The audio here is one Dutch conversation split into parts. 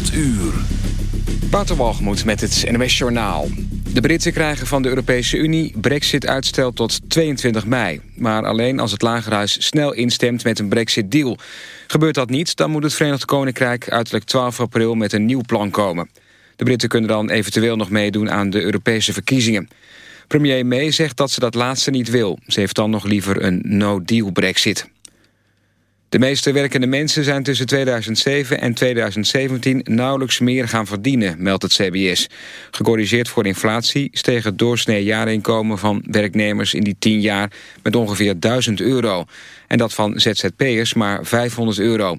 8 uur. Met het NWS Journaal. De Britten krijgen van de Europese Unie brexit-uitstel tot 22 mei. Maar alleen als het Lagerhuis snel instemt met een brexit-deal. Gebeurt dat niet, dan moet het Verenigd Koninkrijk uiterlijk 12 april met een nieuw plan komen. De Britten kunnen dan eventueel nog meedoen aan de Europese verkiezingen. Premier May zegt dat ze dat laatste niet wil. Ze heeft dan nog liever een no-deal brexit. De meeste werkende mensen zijn tussen 2007 en 2017 nauwelijks meer gaan verdienen, meldt het CBS. Gecorrigeerd voor inflatie steeg het doorsnee jaarinkomen van werknemers in die 10 jaar met ongeveer 1000 euro. En dat van ZZP'ers maar 500 euro.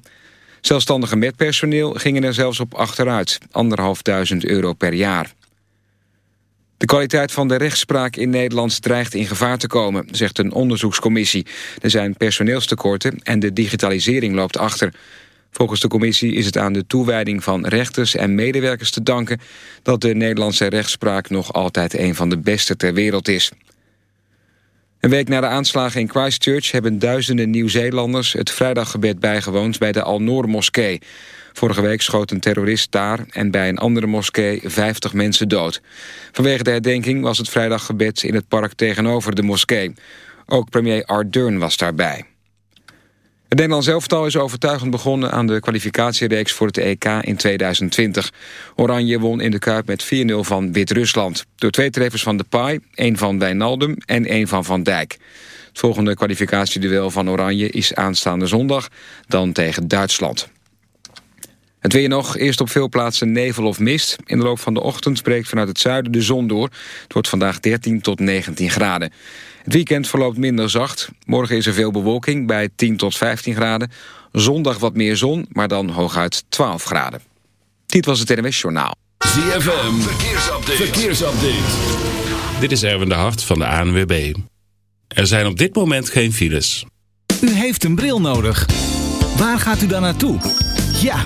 Zelfstandigen met personeel gingen er zelfs op achteruit, anderhalfduizend euro per jaar. De kwaliteit van de rechtspraak in Nederland dreigt in gevaar te komen, zegt een onderzoekscommissie. Er zijn personeelstekorten en de digitalisering loopt achter. Volgens de commissie is het aan de toewijding van rechters en medewerkers te danken... dat de Nederlandse rechtspraak nog altijd een van de beste ter wereld is. Een week na de aanslagen in Christchurch hebben duizenden Nieuw-Zeelanders... het vrijdaggebed bijgewoond bij de Al-Noor-moskee. Vorige week schoot een terrorist daar en bij een andere moskee 50 mensen dood. Vanwege de herdenking was het vrijdaggebed in het park tegenover de moskee. Ook premier Ardern was daarbij. Het Nederlands elftal is overtuigend begonnen aan de kwalificatiereeks voor het EK in 2020. Oranje won in de Kuip met 4-0 van Wit-Rusland. Door twee treffers van Depay, één van Wijnaldum en één van Van Dijk. Het volgende kwalificatieduel van Oranje is aanstaande zondag, dan tegen Duitsland. Het weer nog, eerst op veel plaatsen nevel of mist. In de loop van de ochtend breekt vanuit het zuiden de zon door. Het wordt vandaag 13 tot 19 graden. Het weekend verloopt minder zacht. Morgen is er veel bewolking bij 10 tot 15 graden. Zondag wat meer zon, maar dan hooguit 12 graden. Dit was het NWS Journaal. ZFM, verkeersupdate. verkeersupdate. Dit is Erwin de Hart van de ANWB. Er zijn op dit moment geen files. U heeft een bril nodig. Waar gaat u dan naartoe? Ja,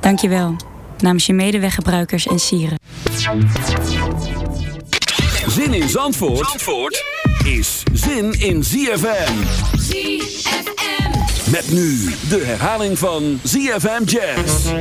Dank je wel. Namens je medeweggebruikers en sieren. Zin in Zandvoort, Zandvoort is zin in ZFM. ZFM. Met nu de herhaling van ZFM Jazz.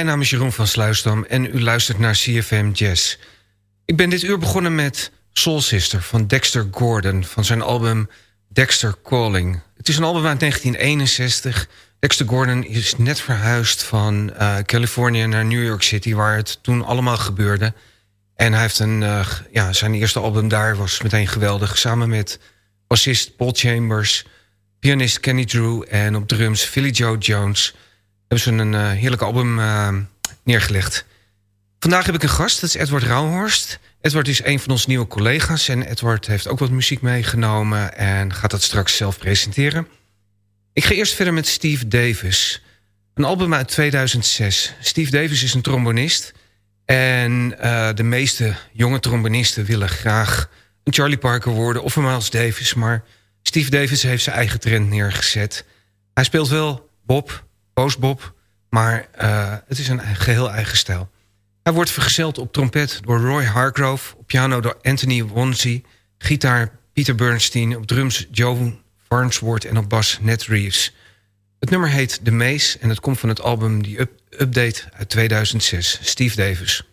Mijn naam is Jeroen van Sluisdam en u luistert naar CFM Jazz. Ik ben dit uur begonnen met Soul Sister van Dexter Gordon... van zijn album Dexter Calling. Het is een album uit 1961. Dexter Gordon is net verhuisd van uh, Californië naar New York City... waar het toen allemaal gebeurde. En hij heeft een, uh, ja, zijn eerste album daar was meteen geweldig... samen met bassist Paul Chambers, pianist Kenny Drew... en op drums Philly Joe Jones hebben ze een uh, heerlijk album uh, neergelegd. Vandaag heb ik een gast, dat is Edward Rauhorst. Edward is een van onze nieuwe collega's... en Edward heeft ook wat muziek meegenomen... en gaat dat straks zelf presenteren. Ik ga eerst verder met Steve Davis. Een album uit 2006. Steve Davis is een trombonist... en uh, de meeste jonge trombonisten willen graag een Charlie Parker worden... of een Miles Davis, maar Steve Davis heeft zijn eigen trend neergezet. Hij speelt wel Bob postbop, maar uh, het is een geheel eigen stijl. Hij wordt vergezeld op trompet door Roy Hargrove... op piano door Anthony Wonsey... gitaar Peter Bernstein... op drums Joe Farnsworth en op bas Ned Reeves. Het nummer heet The Maze en het komt van het album die up Update uit 2006. Steve Davis.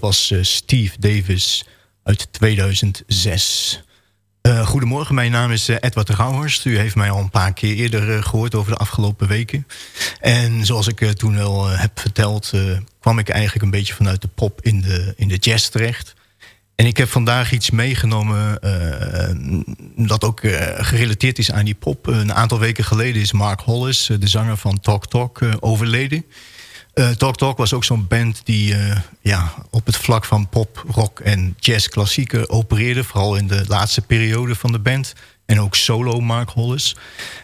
Was eh, Steve Davis uit 2006. Uh, goedemorgen, mijn naam is uh, Edward Rauhorst. U heeft mij al een paar keer eerder gehoord over de afgelopen weken. En zoals ik toen al heb verteld... kwam ik eigenlijk een beetje vanuit de pop in de, in de jazz terecht. En ik heb vandaag iets meegenomen dat ook gerelateerd is aan die pop. Een aantal weken geleden is Mark Hollis, de zanger van Talk Talk, overleden. Uh, Talk Talk was ook zo'n band die uh, ja, op het vlak van pop, rock en jazz klassieken opereerde. Vooral in de laatste periode van de band. En ook solo Mark Hollis.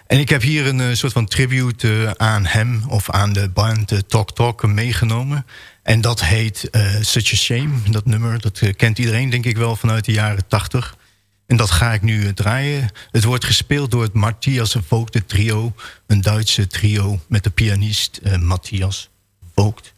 En ik heb hier een uh, soort van tribute aan hem of aan de band Talk Talk meegenomen. En dat heet Such a Shame, dat nummer. Dat kent iedereen denk ik wel vanuit de jaren tachtig. En dat ga ik nu draaien. Het wordt gespeeld door het Matthias Voogde trio. Een Duitse trio met de pianist Matthias gekookt.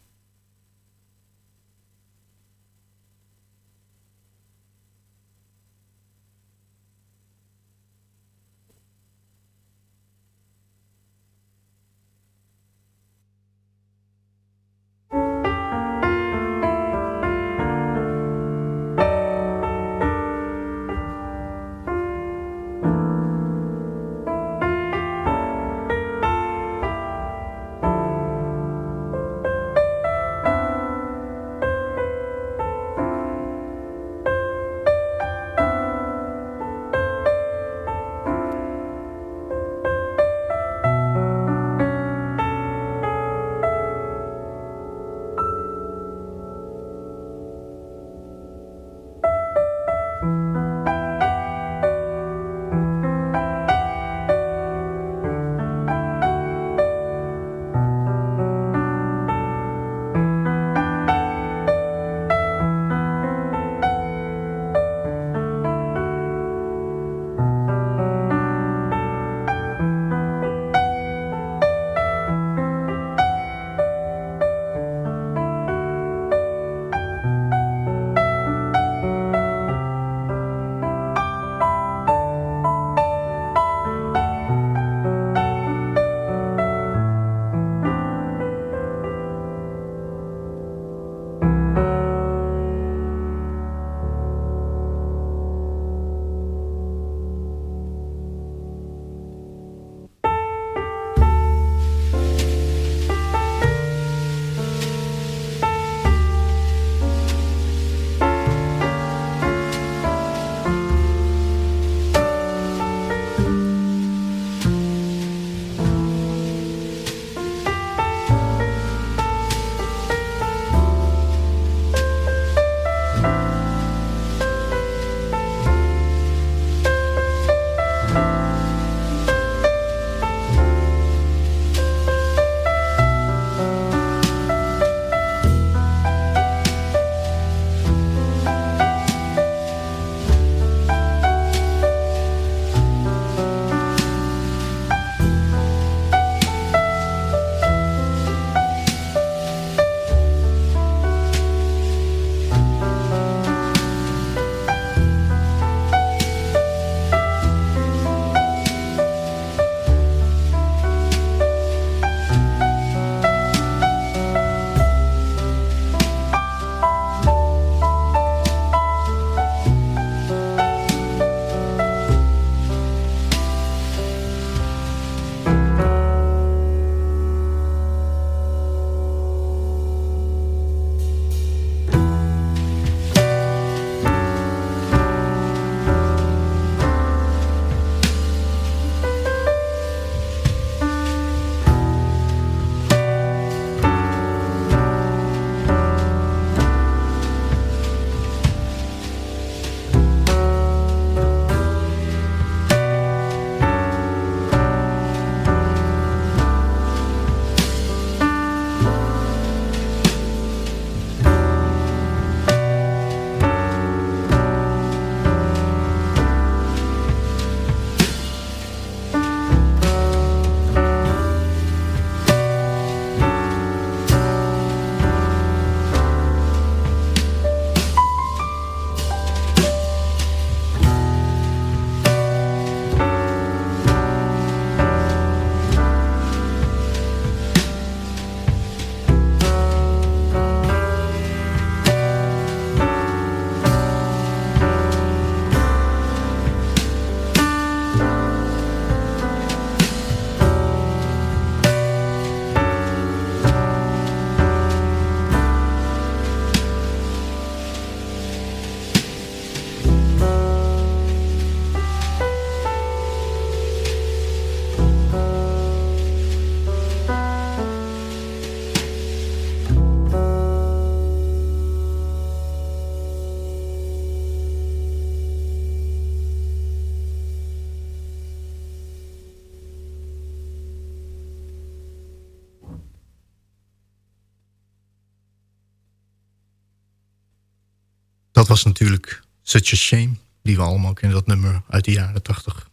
Was natuurlijk Such a Shame. Die we allemaal kennen, dat nummer uit de jaren 80.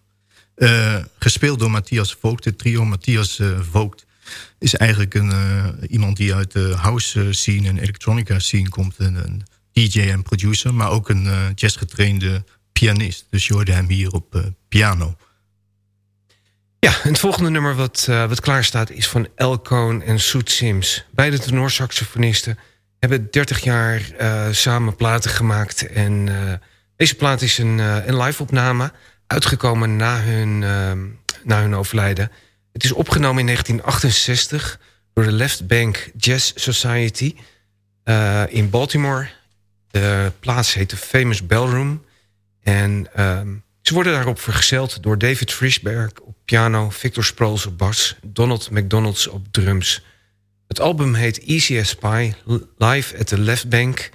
gespeeld door Matthias Vogt. Het trio Matthias Vogt is eigenlijk een, iemand die uit de house scene en electronica scene komt. Een, een DJ en producer, maar ook een jazzgetrainde pianist. Dus je hoorde hem hier op piano. Ja, het volgende nummer wat, uh, wat klaar staat is van El Cohn en Soet Sims. Beide tenorsaxofonisten hebben 30 jaar uh, samen platen gemaakt. En uh, deze plaat is een, een live-opname, uitgekomen na hun, na hun overlijden. Het is opgenomen in 1968 door de Left Bank Jazz Society in Baltimore. De plaats heet de Famous Bellroom. En ehm, ze worden daarop vergezeld door David Frischberg op piano, Victor Sproles op bas, Donald McDonalds op drums. Het album heet Easy as Pie, live at the Left Bank.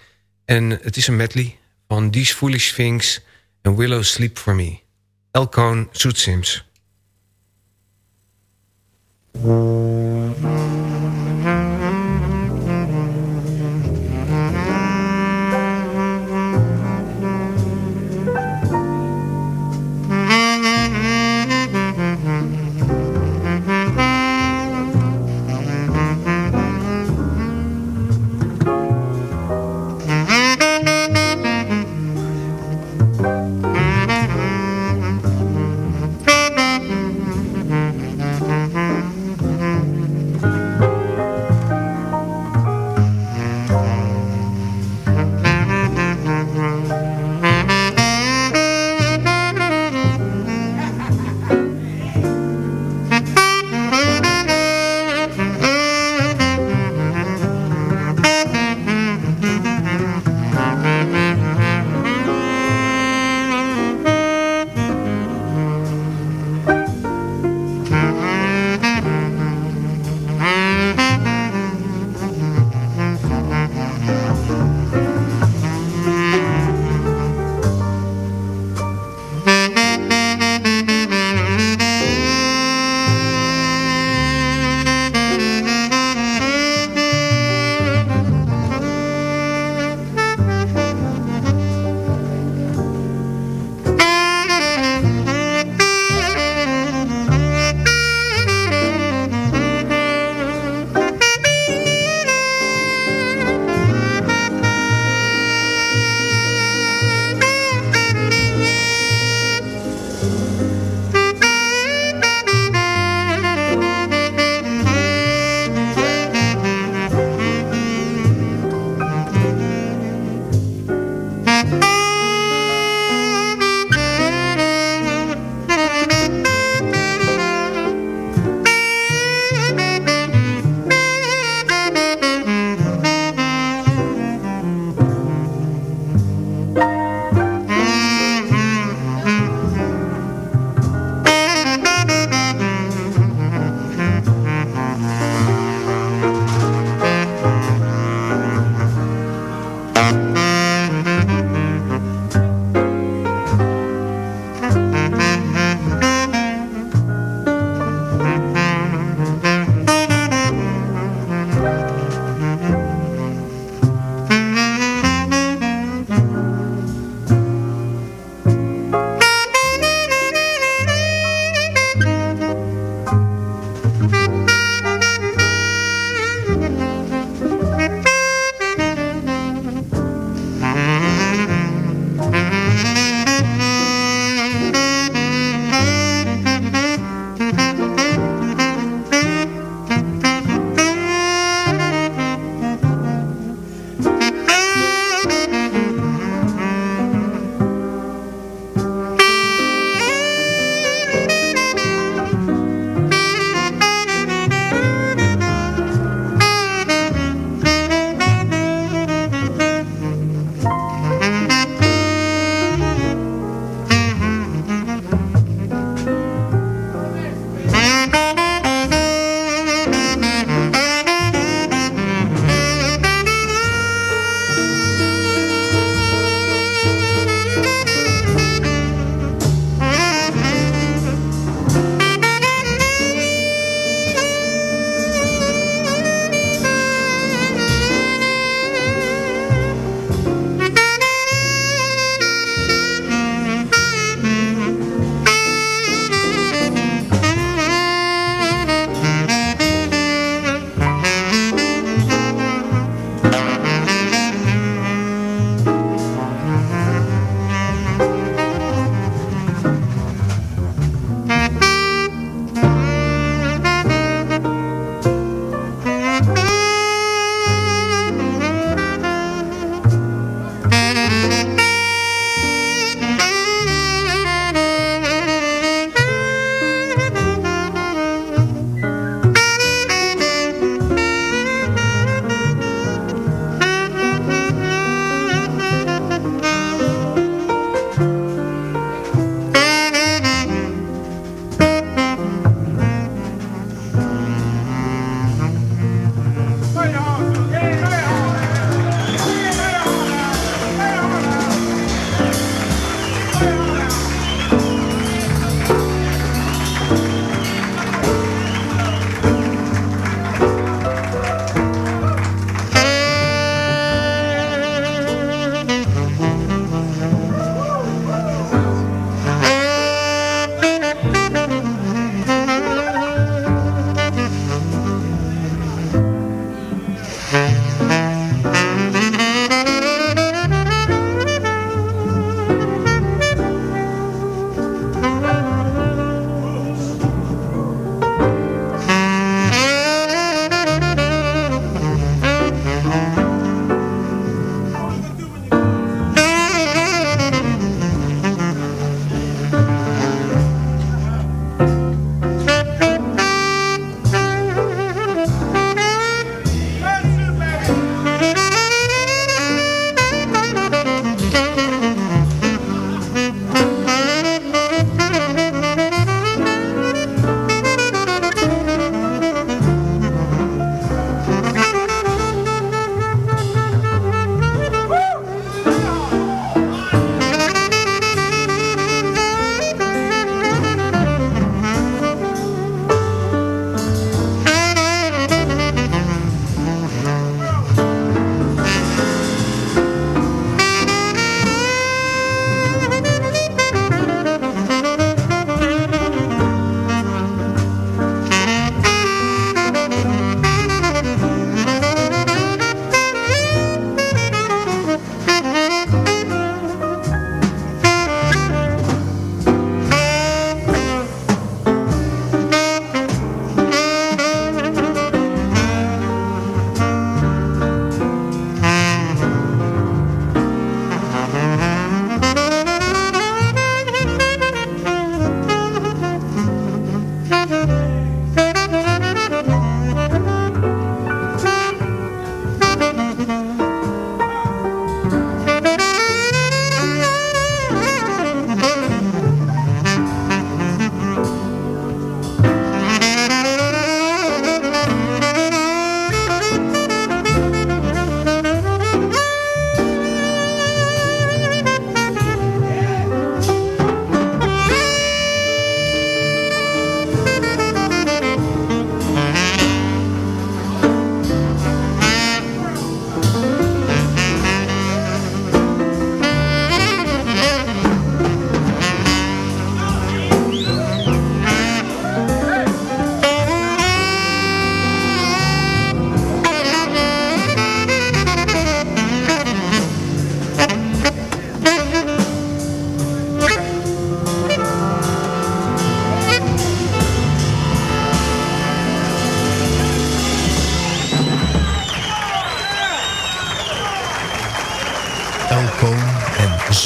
En het is een medley van These Foolish Things en Willow Sleep For Me. Elkoon Soet Sims.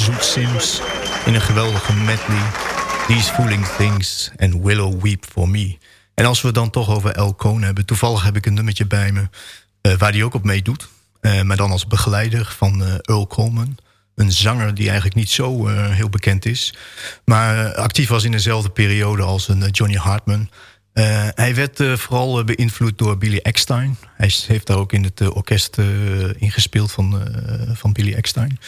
Zoet Sims in een geweldige medley. These Fooling Things en Willow Weep For Me. En als we het dan toch over El Cohn hebben... toevallig heb ik een nummertje bij me uh, waar hij ook op meedoet. Uh, maar dan als begeleider van uh, Earl Coleman. Een zanger die eigenlijk niet zo heel bekend is. Maar actief was in dezelfde periode als een Johnny Hartman... Uh, hij werd uh, vooral beïnvloed door Billy Eckstein. Hij heeft daar ook in het orkest ingespeeld van, van Billy Eckstein.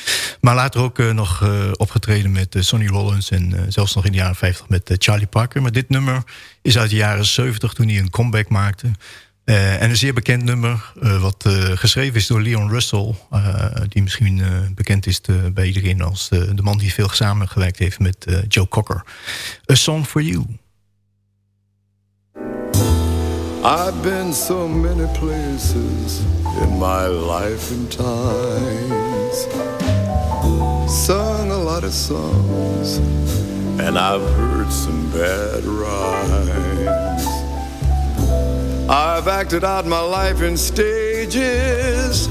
Maar later ook nog opgetreden met Sonny Rollins... en zelfs nog in de jaren 50 met Charlie Parker. Maar dit nummer is uit de jaren 70 toen hij een comeback maakte. en een zeer bekend nummer wat geschreven is door Leon Russell... die misschien bekend is bij iedereen als de man die veel samengewerkt heeft met Joe Cocker. A Song For You. I've been so many places in my life and times. Sung a lot of songs, and I've heard some bad rhymes. I've acted out my life in stages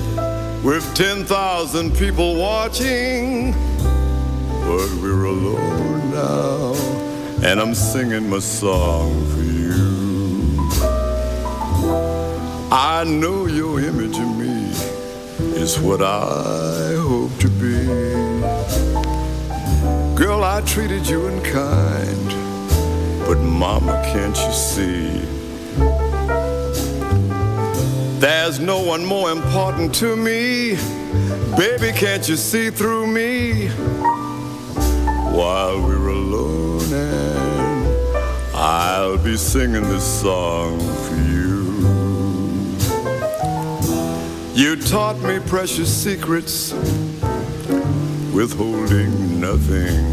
with 10,000 people watching. But we're alone now, and I'm singing my song for you. I know your image of me is what I hope to be. Girl, I treated you unkind, but mama, can't you see? There's no one more important to me. Baby, can't you see through me? While we're alone and I'll be singing this song you. Taught me precious secrets, withholding nothing.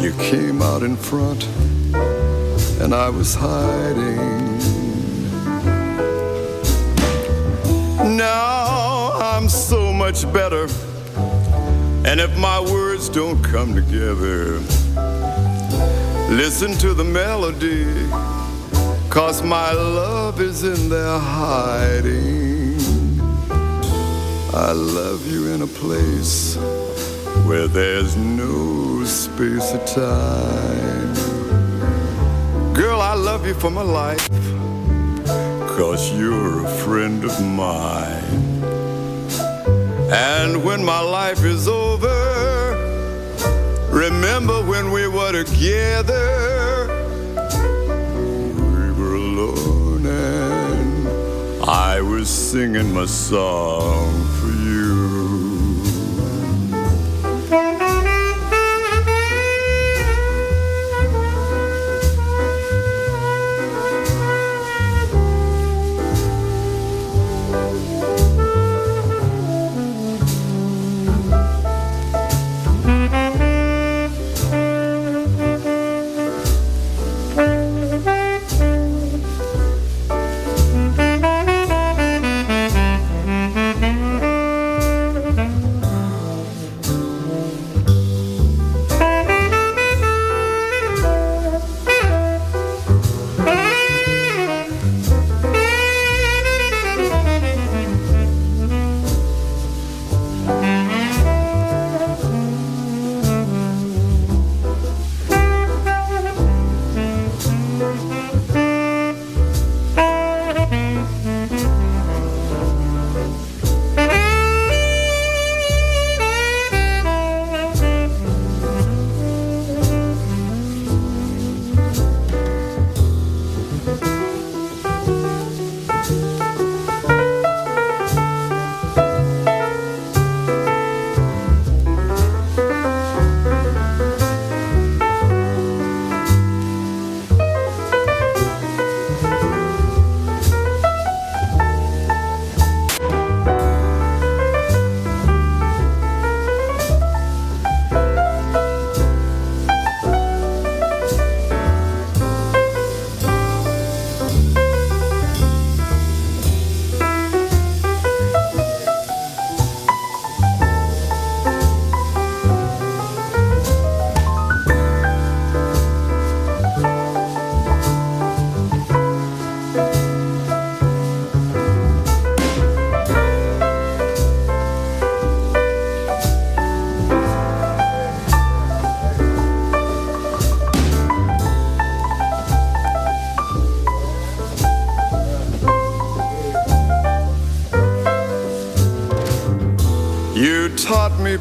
You came out in front, and I was hiding. Now I'm so much better, and if my words don't come together, listen to the melody Cause my love is in there hiding. I love you in a place where there's no space or time. Girl, I love you for my life. Cause you're a friend of mine. And when my life is over, remember when we were together I was singing my song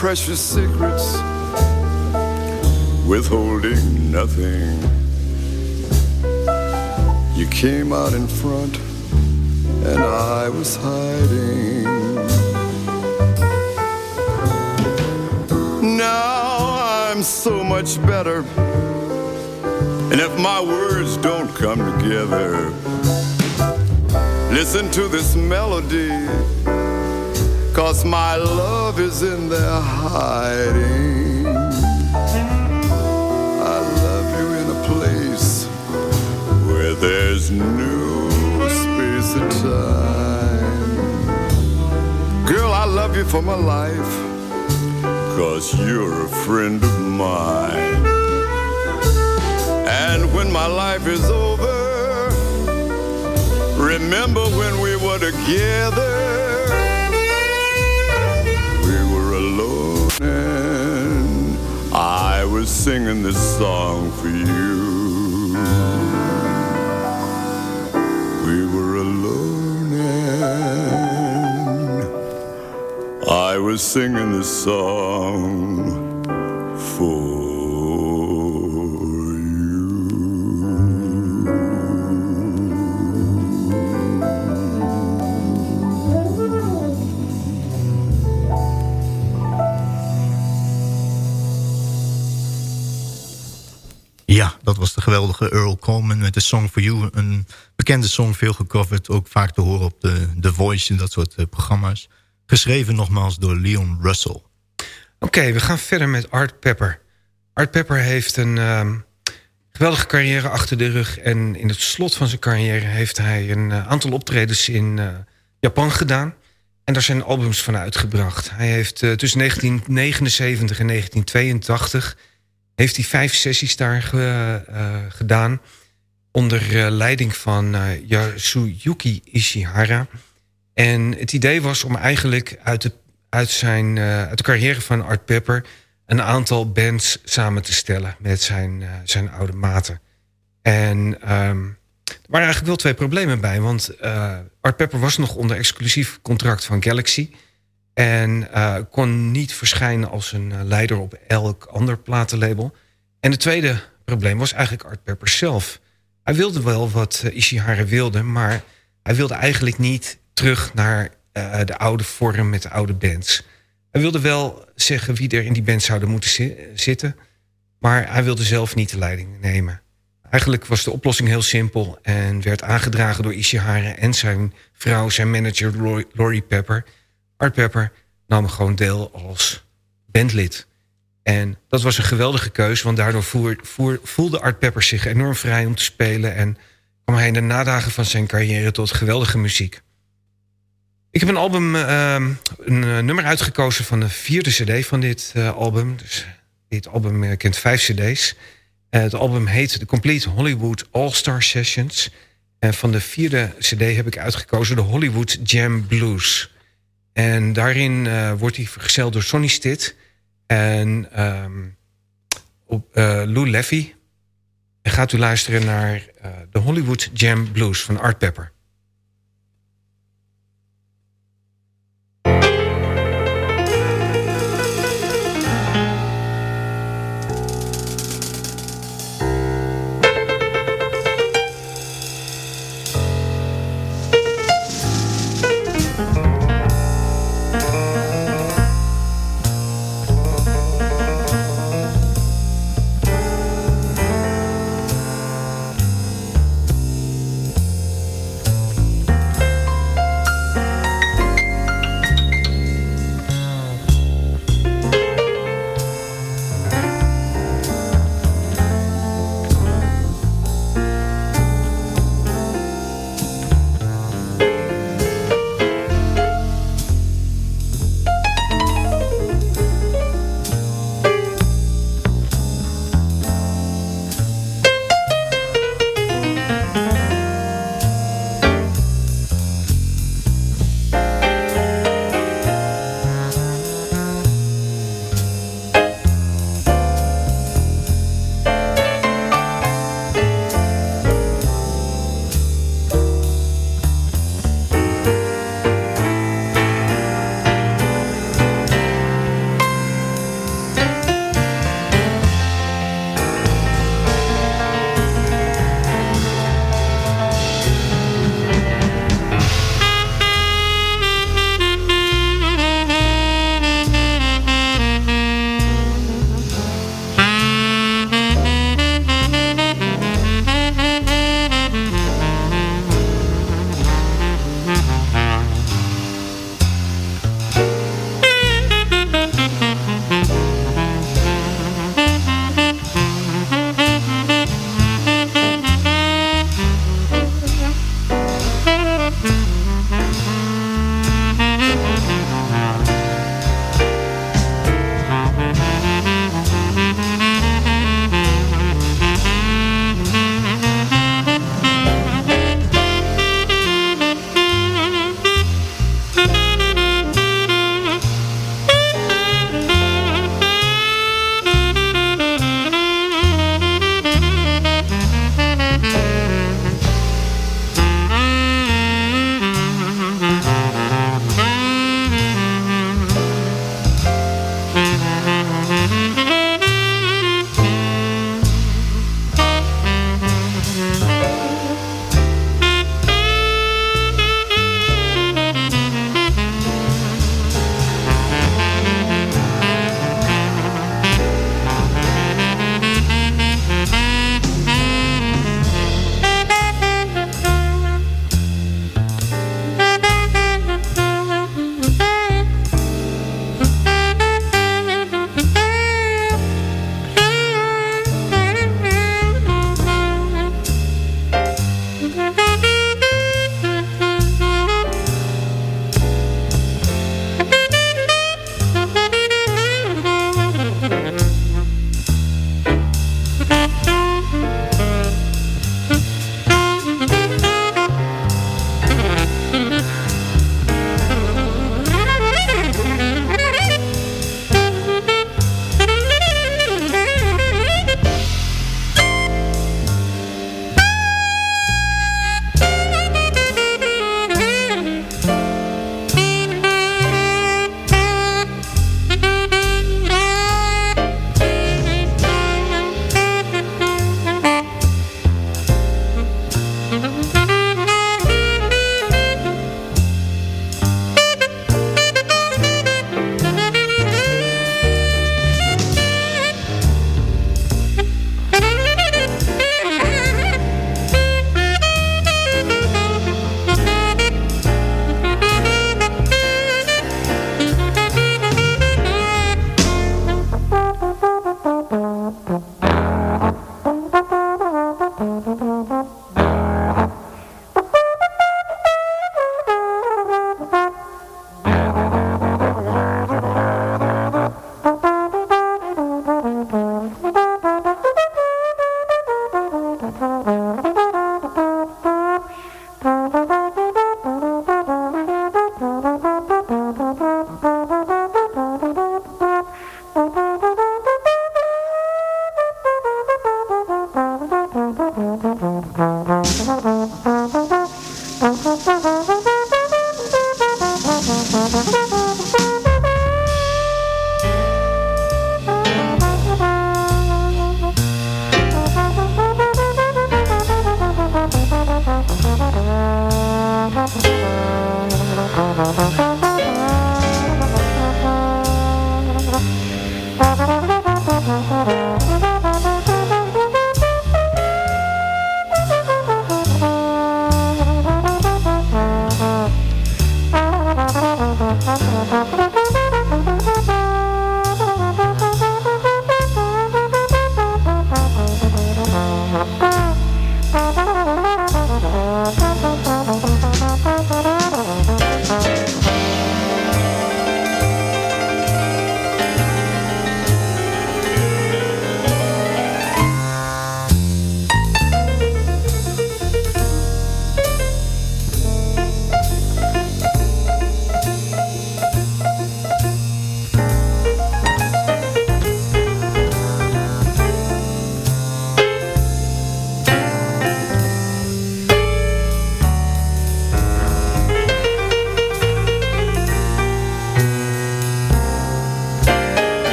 precious secrets, withholding nothing. You came out in front, and I was hiding. Now I'm so much better. And if my words don't come together, listen to this melody. Cause my love is in there hiding. I love you in a place where there's no space and time. Girl, I love you for my life. Cause you're a friend of mine. And when my life is over, remember when we were together. Was singing this song for you. We were alone, and I was singing this song Earl Coleman met de Song for You. Een bekende song, veel gecoverd. Ook vaak te horen op de, The Voice en dat soort eh, programma's. Geschreven nogmaals door Leon Russell. Oké, we gaan verder met Art Pepper. Art Pepper heeft een ehm, geweldige carrière achter de rug. En in het slot van zijn carrière heeft hij een eh, aantal optredens in eh, Japan gedaan. En daar zijn albums van uitgebracht. Hij heeft tussen 1979 en 1982 heeft hij vijf sessies daar ge, uh, gedaan. Onder uh, leiding van uh, Yasuyuki Ishihara. En het idee was om eigenlijk uit de, uit zijn, uit de carrière van Art Pepper... een aantal bands samen te stellen met zijn, zijn oude maten. En um, er waren eigenlijk wel twee problemen bij. Want Art Pepper was nog onder exclusief contract van Galaxy... En uh, kon niet verschijnen als een uh, leider op elk ander platenlabel. En het tweede probleem was eigenlijk Art Pepper zelf. Hij wilde wel wat uh, Ishihara wilde, maar hij wilde eigenlijk niet terug naar de oude vorm met de oude bands. Hij wilde wel zeggen wie er in die band zouden moeten zi zitten, maar hij wilde zelf niet de leiding nemen. Eigenlijk was de oplossing heel simpel en werd aangedragen door Ishihara en zijn vrouw, zijn manager Laurie Pepper. Art Pepper nam gewoon deel als bandlid. En dat was een geweldige keus, want daardoor voelde Art Pepper zich enorm vrij om te spelen... en kwam hij in de nadagen van zijn carrière tot geweldige muziek. Ik heb een album, uh, een uh, nummer uitgekozen van de vierde cd van dit uh, album. Dus dit album uh, kent vijf cd's. het album heet The Complete Hollywood All-Star Sessions. En van de vierde cd heb ik uitgekozen de Hollywood Jam Blues... En daarin uh, wordt hij vergezeld door Sonny Stitt en um, op, uh, Lou Leffy. En gaat u luisteren naar uh, de Hollywood Jam Blues van Art Pepper.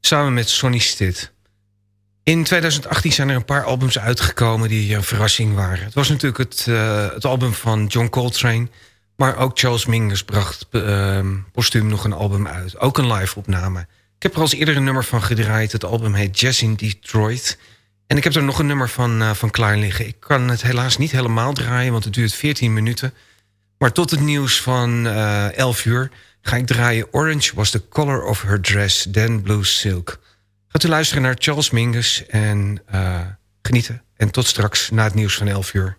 Samen met Sonny Stitt. In 2018 zijn er een paar albums uitgekomen die een verrassing waren. Het was natuurlijk het, uh, het album van John Coltrane... maar ook Charles Mingus bracht uh, postuum nog een album uit. Ook een live-opname. Ik heb er als eerder een nummer van gedraaid. Het album heet Jazz in Detroit. En ik heb er nog een nummer van, uh, van klaar liggen. Ik kan het helaas niet helemaal draaien, want het duurt 14 minuten. Maar tot het nieuws van 11 uur ga ik draaien Orange was the color of her dress, then blue silk. Gaat u luisteren naar Charles Mingus en uh, genieten. En tot straks na het nieuws van 11 uur.